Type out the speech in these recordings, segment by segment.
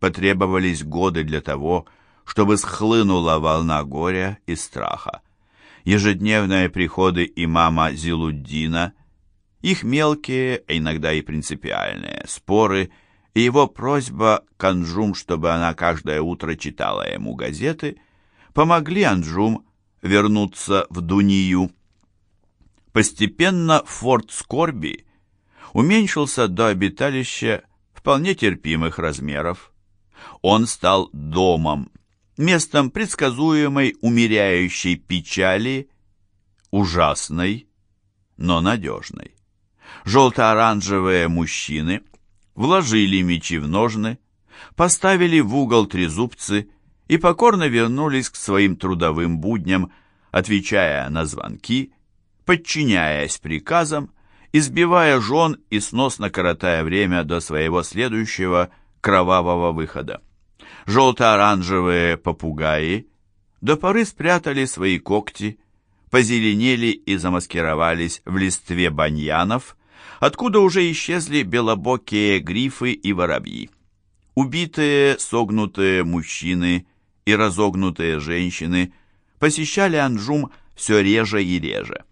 потребовались годы для того, чтобы схлынула волна горя и страха. Ежедневные приходы имама Зилуддина, их мелкие, а иногда и принципиальные споры и его просьба к Анджум, чтобы она каждое утро читала ему газеты, помогли Анджум вернуться в Дунию. Постепенно форт Скорби уменьшился до обиталища вполне терпимых размеров. Он стал домом, местом предсказуемой умеряющей печали, ужасной, но надежной. Желто-оранжевые мужчины вложили мечи в ножны, поставили в угол трезубцы и покорно вернулись к своим трудовым будням, отвечая на звонки, подчиняясь приказам, избивая жен и сносно коротая время до своего следующего кровавого выхода. Желто-оранжевые попугаи до поры спрятали свои когти, позеленели и замаскировались в листве баньянов, откуда уже исчезли белобокие грифы и воробьи. Убитые, согнутые мужчины и разогнутые женщины посещали Анжум все реже и реже.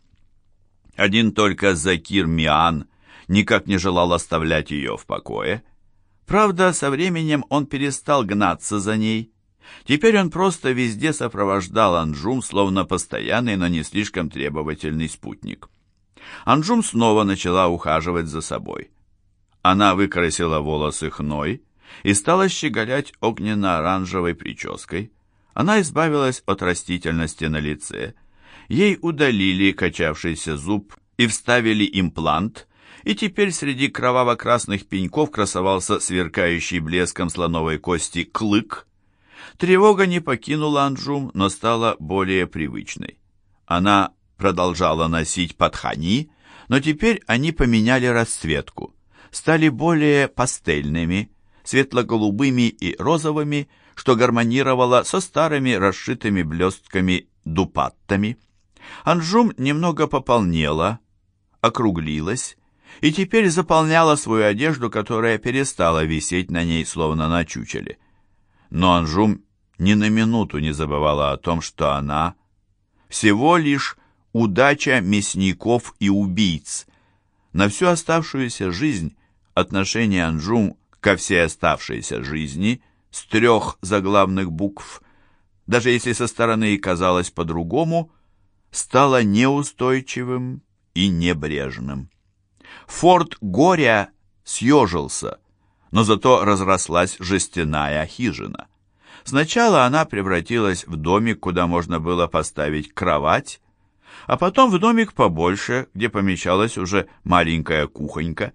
Один только Закир Миан никак не желал оставлять ее в покое. Правда, со временем он перестал гнаться за ней. Теперь он просто везде сопровождал Анжум, словно постоянный, но не слишком требовательный спутник. Анжум снова начала ухаживать за собой. Она выкрасила волосы хной и стала щеголять огненно-оранжевой прической. Она избавилась от растительности на лице – Ей удалили качавшийся зуб и вставили имплант, и теперь среди кроваво-красных пеньков красовался сверкающий блеском слоновой кости клык. Тревога не покинула Анджум, но стала более привычной. Она продолжала носить патхани, но теперь они поменяли расцветку, стали более пастельными, светло-голубыми и розовыми, что гармонировало со старыми расшитыми блестками дупаттами. Анжум немного пополнела, округлилась и теперь заполняла свою одежду, которая перестала висеть на ней, словно на чучеле. Но Анжум ни на минуту не забывала о том, что она всего лишь удача мясников и убийц. На всю оставшуюся жизнь отношение Анжум ко всей оставшейся жизни с трех заглавных букв, даже если со стороны и казалось по-другому – стало неустойчивым и небрежным. Форт горя съежился, но зато разрослась жестяная хижина. Сначала она превратилась в домик, куда можно было поставить кровать, а потом в домик побольше, где помещалась уже маленькая кухонька.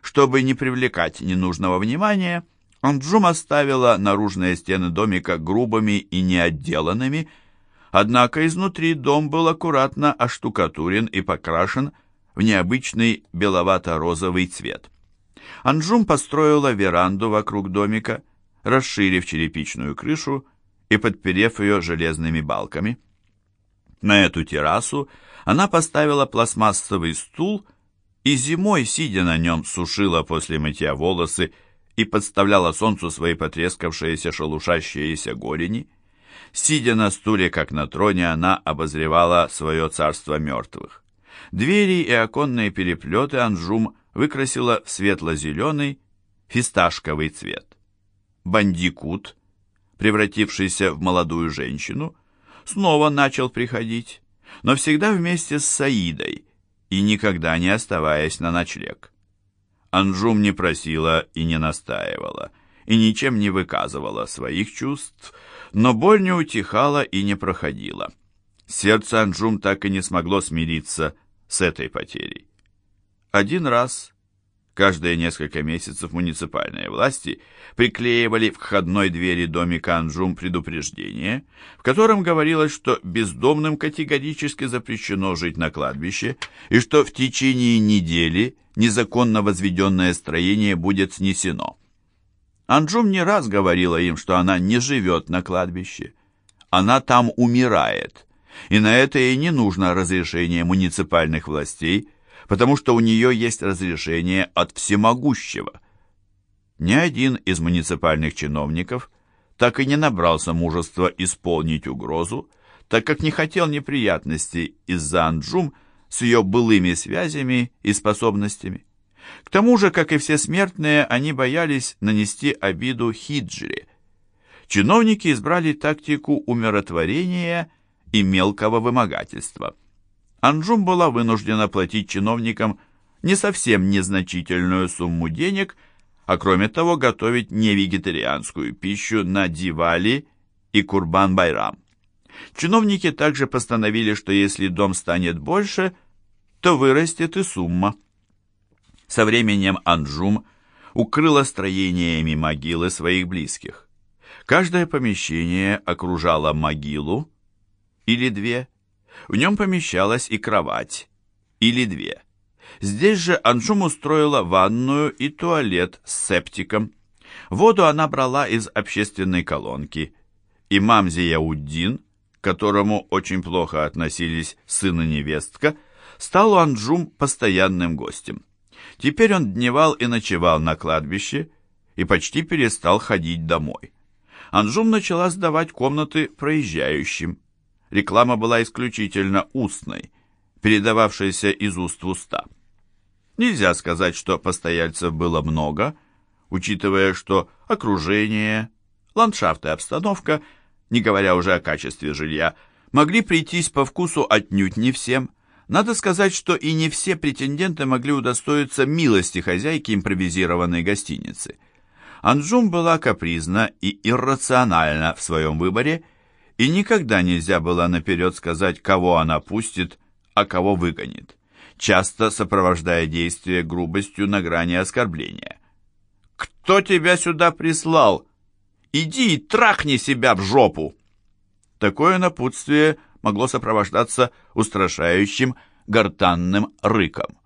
Чтобы не привлекать ненужного внимания, Анджум оставила наружные стены домика грубыми и неотделанными, Однако изнутри дом был аккуратно оштукатурен и покрашен в необычный беловато-розовый цвет. Анжум построила веранду вокруг домика, расширив черепичную крышу и подперев ее железными балками. На эту террасу она поставила пластмассовый стул и зимой, сидя на нем, сушила после мытья волосы и подставляла солнцу свои потрескавшиеся шелушащиеся голени. Сидя на стуле, как на троне, она обозревала свое царство мертвых. Двери и оконные переплеты Анжум выкрасила в светло-зеленый фисташковый цвет. Бандикут, превратившийся в молодую женщину, снова начал приходить, но всегда вместе с Саидой и никогда не оставаясь на ночлег. Анжум не просила и не настаивала, и ничем не выказывала своих чувств, но боль не утихала и не проходила. Сердце Анжум так и не смогло смириться с этой потерей. Один раз, каждые несколько месяцев муниципальные власти приклеивали в входной двери домика Анжум предупреждение, в котором говорилось, что бездомным категорически запрещено жить на кладбище и что в течение недели незаконно возведенное строение будет снесено. Анджум не раз говорила им, что она не живет на кладбище. Она там умирает, и на это ей не нужно разрешение муниципальных властей, потому что у нее есть разрешение от всемогущего. ни один из муниципальных чиновников так и не набрался мужества исполнить угрозу, так как не хотел неприятностей из-за Анджум с ее былыми связями и способностями. К тому же, как и все смертные, они боялись нанести обиду Хиджре. Чиновники избрали тактику умиротворения и мелкого вымогательства. Анджум была вынуждена платить чиновникам не совсем незначительную сумму денег, а кроме того готовить невегетарианскую пищу на Дивали и Курбан-Байрам. Чиновники также постановили, что если дом станет больше, то вырастет и сумма. Со временем Анджум укрыла строениями могилы своих близких. Каждое помещение окружало могилу или две. В нем помещалась и кровать или две. Здесь же Анджум устроила ванную и туалет с септиком. Воду она брала из общественной колонки. Имам Зияуддин, к которому очень плохо относились сын и невестка, стал у Анджум постоянным гостем. Теперь он дневал и ночевал на кладбище и почти перестал ходить домой. Анжум начала сдавать комнаты проезжающим. Реклама была исключительно устной, передававшейся из уст в уста. Нельзя сказать, что постояльцев было много, учитывая, что окружение, ландшафт и обстановка, не говоря уже о качестве жилья, могли прийтись по вкусу отнюдь не всем – надо сказать, что и не все претенденты могли удостоиться милости хозяйки импровизированной гостиницы. Анджум была капризна и иррациональна в своем выборе, и никогда нельзя было наперед сказать, кого она пустит, а кого выгонит, часто сопровождая действие грубостью на грани оскорбления. «Кто тебя сюда прислал? Иди и трахни себя в жопу!» Такое напутствие – могло сопровождаться устрашающим гортанным рыком.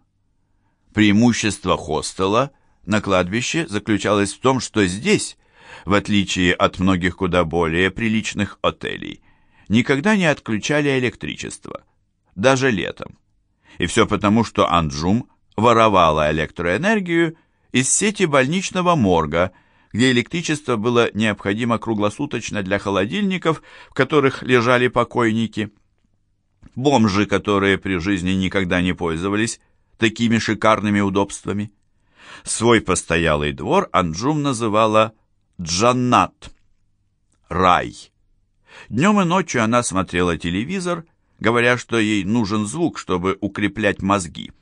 Преимущество хостела на кладбище заключалось в том, что здесь, в отличие от многих куда более приличных отелей, никогда не отключали электричество, даже летом. И все потому, что Анджум воровала электроэнергию из сети больничного морга, где электричество было необходимо круглосуточно для холодильников, в которых лежали покойники. Бомжи, которые при жизни никогда не пользовались такими шикарными удобствами. Свой постоялый двор Анджум называла Джаннат – рай. Днем и ночью она смотрела телевизор, говоря, что ей нужен звук, чтобы укреплять мозги.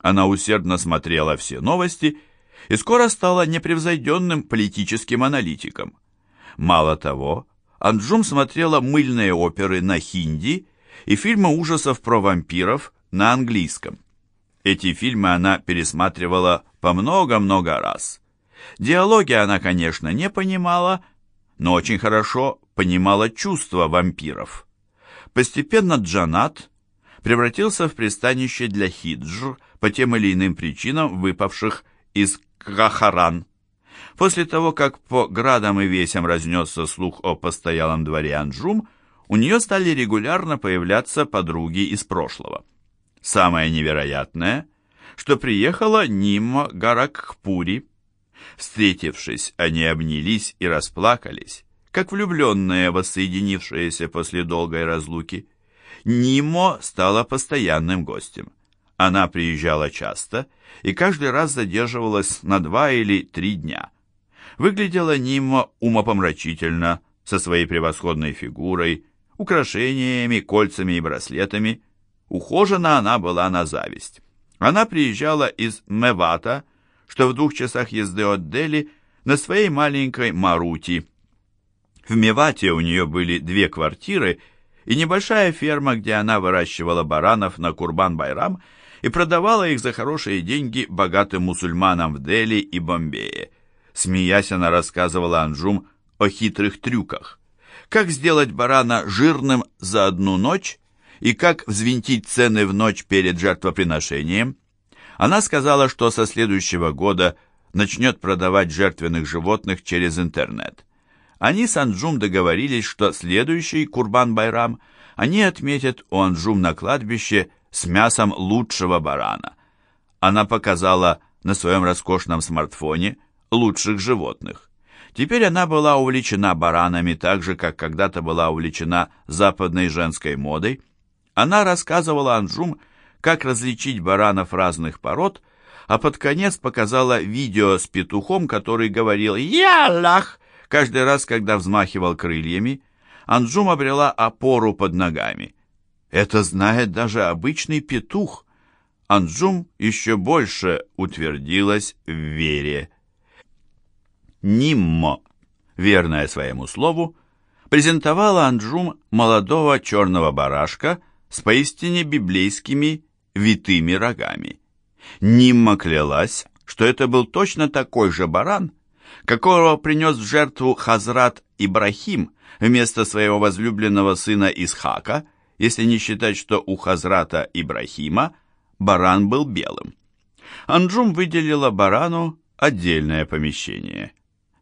Она усердно смотрела все новости – и скоро стала непревзойденным политическим аналитиком. Мало того, Анджум смотрела мыльные оперы на хинди и фильмы ужасов про вампиров на английском. Эти фильмы она пересматривала по много-много раз. Диалоги она, конечно, не понимала, но очень хорошо понимала чувства вампиров. Постепенно Джанат превратился в пристанище для хиджр по тем или иным причинам, выпавших из Кахаран. После того, как по градам и весям разнесся слух о постоялом дворе Анджум, у нее стали регулярно появляться подруги из прошлого. Самое невероятное, что приехала Нима Гаракхпури. Встретившись, они обнялись и расплакались, как влюбленные, воссоединившиеся после долгой разлуки. Нимо стала постоянным гостем. Она приезжала часто и каждый раз задерживалась на два или три дня. Выглядела Нима умопомрачительно, со своей превосходной фигурой, украшениями, кольцами и браслетами. Ухожена она была на зависть. Она приезжала из Мевата, что в двух часах езды от Дели, на своей маленькой Марути. В Мевате у нее были две квартиры и небольшая ферма, где она выращивала баранов на Курбан-Байрам и продавала их за хорошие деньги богатым мусульманам в Дели и Бомбее. Смеясь, она рассказывала Анжум о хитрых трюках. Как сделать барана жирным за одну ночь и как взвинтить цены в ночь перед жертвоприношением. Она сказала, что со следующего года начнет продавать жертвенных животных через интернет. Они с Анджум договорились, что следующий Курбан-Байрам они отметят у Анджум на кладбище с мясом лучшего барана. Она показала на своем роскошном смартфоне лучших животных. Теперь она была увлечена баранами так же, как когда-то была увлечена западной женской модой. Она рассказывала Анджум, как различить баранов разных пород, а под конец показала видео с петухом, который говорил «Яллах!» каждый раз, когда взмахивал крыльями. Анджум обрела опору под ногами. Это знает даже обычный петух. Анджум еще больше утвердилась в вере. Ниммо, верная своему слову, презентовала Анджум молодого черного барашка с поистине библейскими витыми рогами. Нимма клялась, что это был точно такой же баран, какого принес в жертву Хазрат Ибрахим вместо своего возлюбленного сына Исхака, если не считать, что у Хазрата Ибрахима баран был белым. Анджум выделила барану отдельное помещение,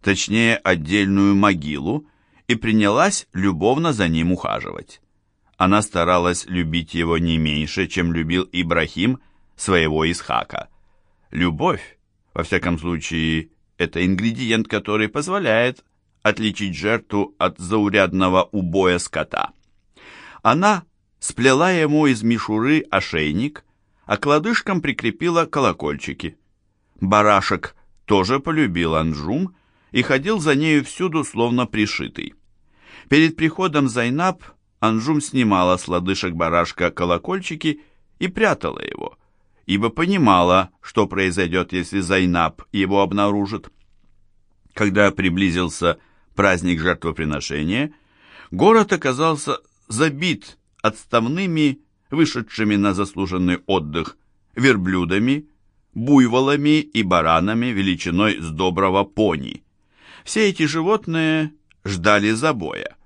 точнее отдельную могилу, и принялась любовно за ним ухаживать. Она старалась любить его не меньше, чем любил Ибрахим своего Исхака. Любовь, во всяком случае, это ингредиент, который позволяет отличить жертву от заурядного убоя скота. Она сплела ему из мишуры ошейник, а к лодыжкам прикрепила колокольчики. Барашек тоже полюбил Анжум и ходил за нею всюду, словно пришитый. Перед приходом Зайнаб Анжум снимала с лодыжек барашка колокольчики и прятала его, ибо понимала, что произойдет, если Зайнаб его обнаружит. Когда приблизился праздник жертвоприношения, город оказался забит отставными, вышедшими на заслуженный отдых, верблюдами, буйволами и баранами величиной с доброго пони. Все эти животные ждали забоя.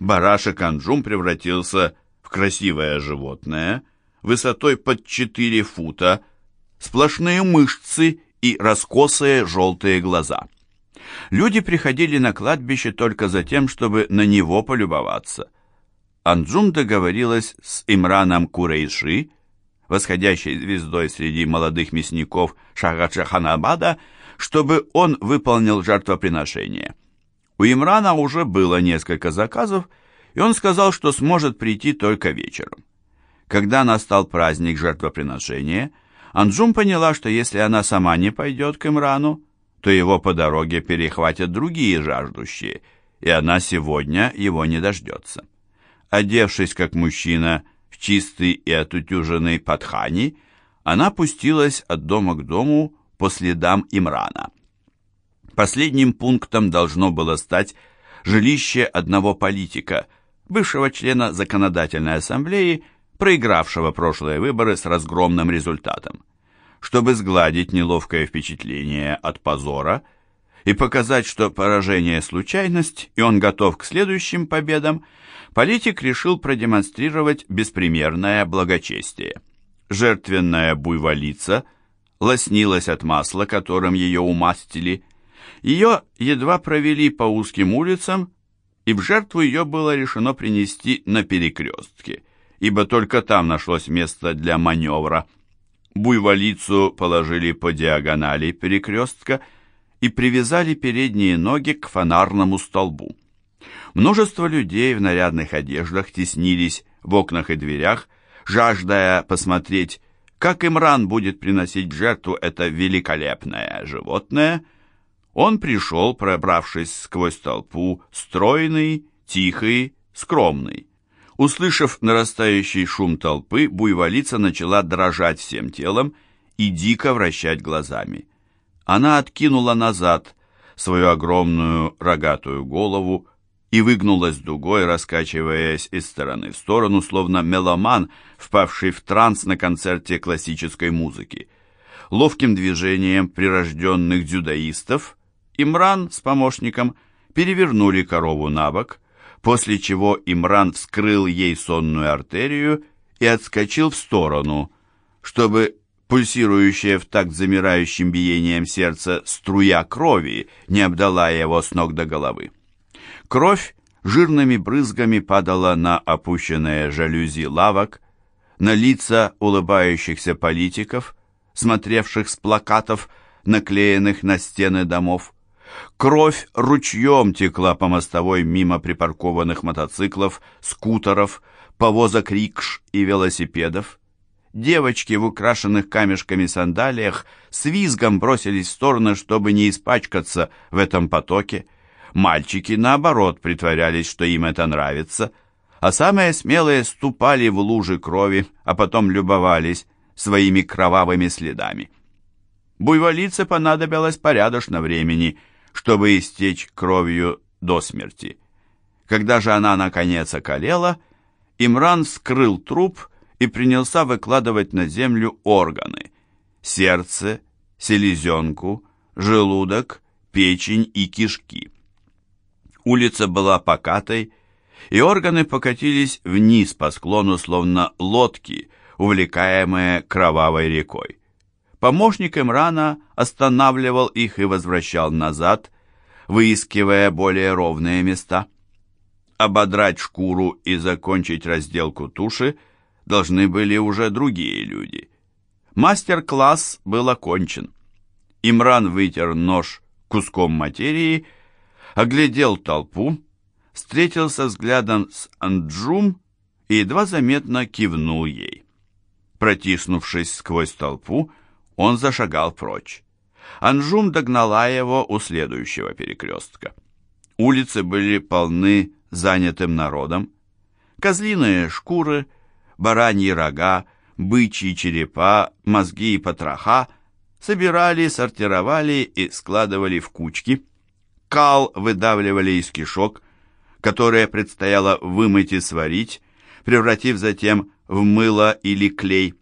Барашек Анджум превратился в красивое животное, высотой под 4 фута, сплошные мышцы и раскосые желтые глаза. Люди приходили на кладбище только за тем, чтобы на него полюбоваться. Анджум договорилась с Имраном Курейши, восходящей звездой среди молодых мясников Шахачаханабада, чтобы он выполнил жертвоприношение. У Имрана уже было несколько заказов, и он сказал, что сможет прийти только вечером. Когда настал праздник жертвоприношения, Анджум поняла, что если она сама не пойдет к Имрану, то его по дороге перехватят другие жаждущие, и она сегодня его не дождется. Одевшись как мужчина в чистый и отутюженный патхани, она пустилась от дома к дому по следам Имрана. Последним пунктом должно было стать жилище одного политика, бывшего члена законодательной ассамблеи, проигравшего прошлые выборы с разгромным результатом чтобы сгладить неловкое впечатление от позора и показать, что поражение – случайность, и он готов к следующим победам, политик решил продемонстрировать беспримерное благочестие. Жертвенная буйволица лоснилась от масла, которым ее умастили. Ее едва провели по узким улицам, и в жертву ее было решено принести на перекрестке, ибо только там нашлось место для маневра – Буйволицу положили по диагонали перекрестка и привязали передние ноги к фонарному столбу. Множество людей в нарядных одеждах теснились в окнах и дверях, жаждая посмотреть, как Имран будет приносить жертву это великолепное животное. Он пришел, пробравшись сквозь толпу, стройный, тихий, скромный. Услышав нарастающий шум толпы, буйволица начала дрожать всем телом и дико вращать глазами. Она откинула назад свою огромную рогатую голову и выгнулась дугой, раскачиваясь из стороны в сторону, словно меломан, впавший в транс на концерте классической музыки. Ловким движением прирожденных дзюдоистов Имран с помощником перевернули корову на бок, после чего Имран вскрыл ей сонную артерию и отскочил в сторону, чтобы пульсирующая в такт замирающим биением сердца струя крови не обдала его с ног до головы. Кровь жирными брызгами падала на опущенные жалюзи лавок, на лица улыбающихся политиков, смотревших с плакатов, наклеенных на стены домов. Кровь ручьем текла по мостовой мимо припаркованных мотоциклов, скутеров, повозок рикш и велосипедов. Девочки в украшенных камешками сандалиях с визгом бросились в стороны, чтобы не испачкаться в этом потоке. Мальчики, наоборот, притворялись, что им это нравится, а самые смелые ступали в лужи крови, а потом любовались своими кровавыми следами. Буйволице понадобилось порядочно времени, чтобы истечь кровью до смерти. Когда же она наконец околела, Имран скрыл труп и принялся выкладывать на землю органы – сердце, селезенку, желудок, печень и кишки. Улица была покатой, и органы покатились вниз по склону, словно лодки, увлекаемые кровавой рекой. Помощник Имрана останавливал их и возвращал назад, выискивая более ровные места. Ободрать шкуру и закончить разделку туши должны были уже другие люди. Мастер-класс был окончен. Имран вытер нож куском материи, оглядел толпу, встретился взглядом с Анджум и едва заметно кивнул ей. Протиснувшись сквозь толпу, он зашагал прочь. Анжум догнала его у следующего перекрестка. Улицы были полны занятым народом. Козлиные шкуры, бараньи рога, бычьи черепа, мозги и потроха собирали, сортировали и складывали в кучки. Кал выдавливали из кишок, которые предстояло вымыть и сварить, превратив затем в мыло или клей.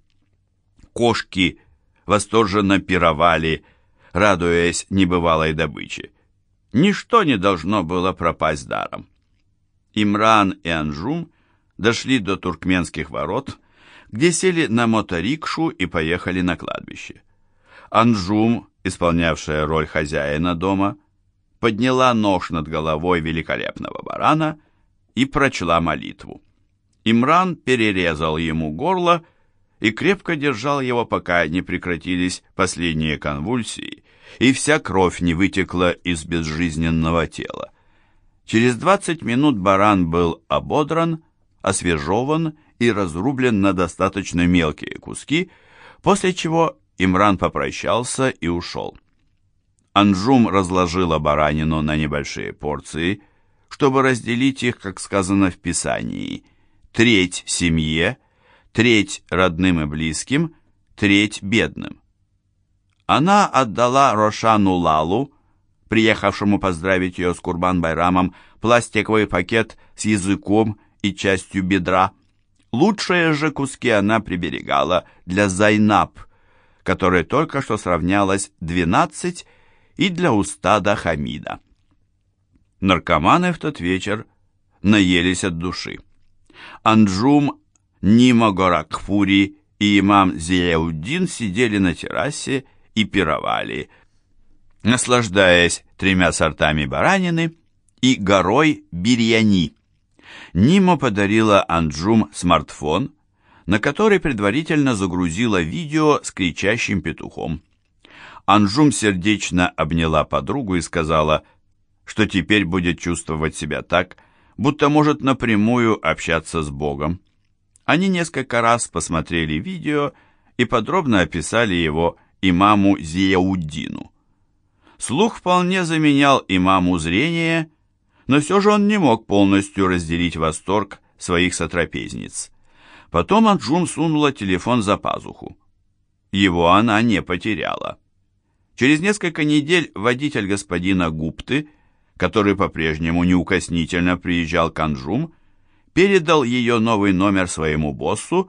Кошки восторженно пировали, радуясь небывалой добыче. Ничто не должно было пропасть даром. Имран и Анжум дошли до туркменских ворот, где сели на моторикшу и поехали на кладбище. Анжум, исполнявшая роль хозяина дома, подняла нож над головой великолепного барана и прочла молитву. Имран перерезал ему горло и крепко держал его, пока не прекратились последние конвульсии, и вся кровь не вытекла из безжизненного тела. Через двадцать минут баран был ободран, освежеван и разрублен на достаточно мелкие куски, после чего Имран попрощался и ушел. Анжум разложила баранину на небольшие порции, чтобы разделить их, как сказано в Писании, треть семье – треть родным и близким, треть бедным. Она отдала Рошану Лалу, приехавшему поздравить ее с Курбан-Байрамом, пластиковый пакет с языком и частью бедра. Лучшие же куски она приберегала для Зайнаб, которой только что сравнялось 12, и для устада Хамида. Наркоманы в тот вечер наелись от души. Анджум Нима Горакфури и имам Зияуддин сидели на террасе и пировали, наслаждаясь тремя сортами баранины и горой бирьяни. Нима подарила Анджум смартфон, на который предварительно загрузила видео с кричащим петухом. Анджум сердечно обняла подругу и сказала, что теперь будет чувствовать себя так, будто может напрямую общаться с Богом. Они несколько раз посмотрели видео и подробно описали его имаму Зияуддину. Слух вполне заменял имаму зрение, но все же он не мог полностью разделить восторг своих сотрапезниц. Потом Анджум сунула телефон за пазуху. Его она не потеряла. Через несколько недель водитель господина Гупты, который по-прежнему неукоснительно приезжал к Анджум, передал ее новый номер своему боссу,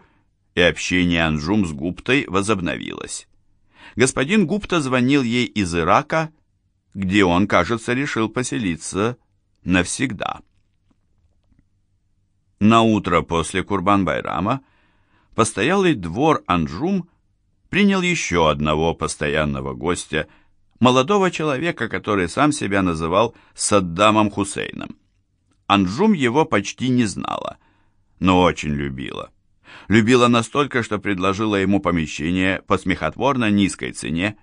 и общение Анжум с Гуптой возобновилось. Господин Гупта звонил ей из Ирака, где он, кажется, решил поселиться навсегда. На утро после Курбан-Байрама постоялый двор Анжум принял еще одного постоянного гостя, молодого человека, который сам себя называл Саддамом Хусейном. Анжум его почти не знала, но очень любила. Любила настолько, что предложила ему помещение по смехотворно низкой цене,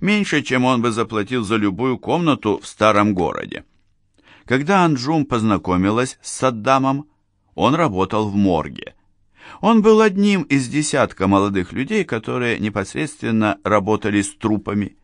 меньше, чем он бы заплатил за любую комнату в старом городе. Когда Анджум познакомилась с Саддамом, он работал в морге. Он был одним из десятка молодых людей, которые непосредственно работали с трупами.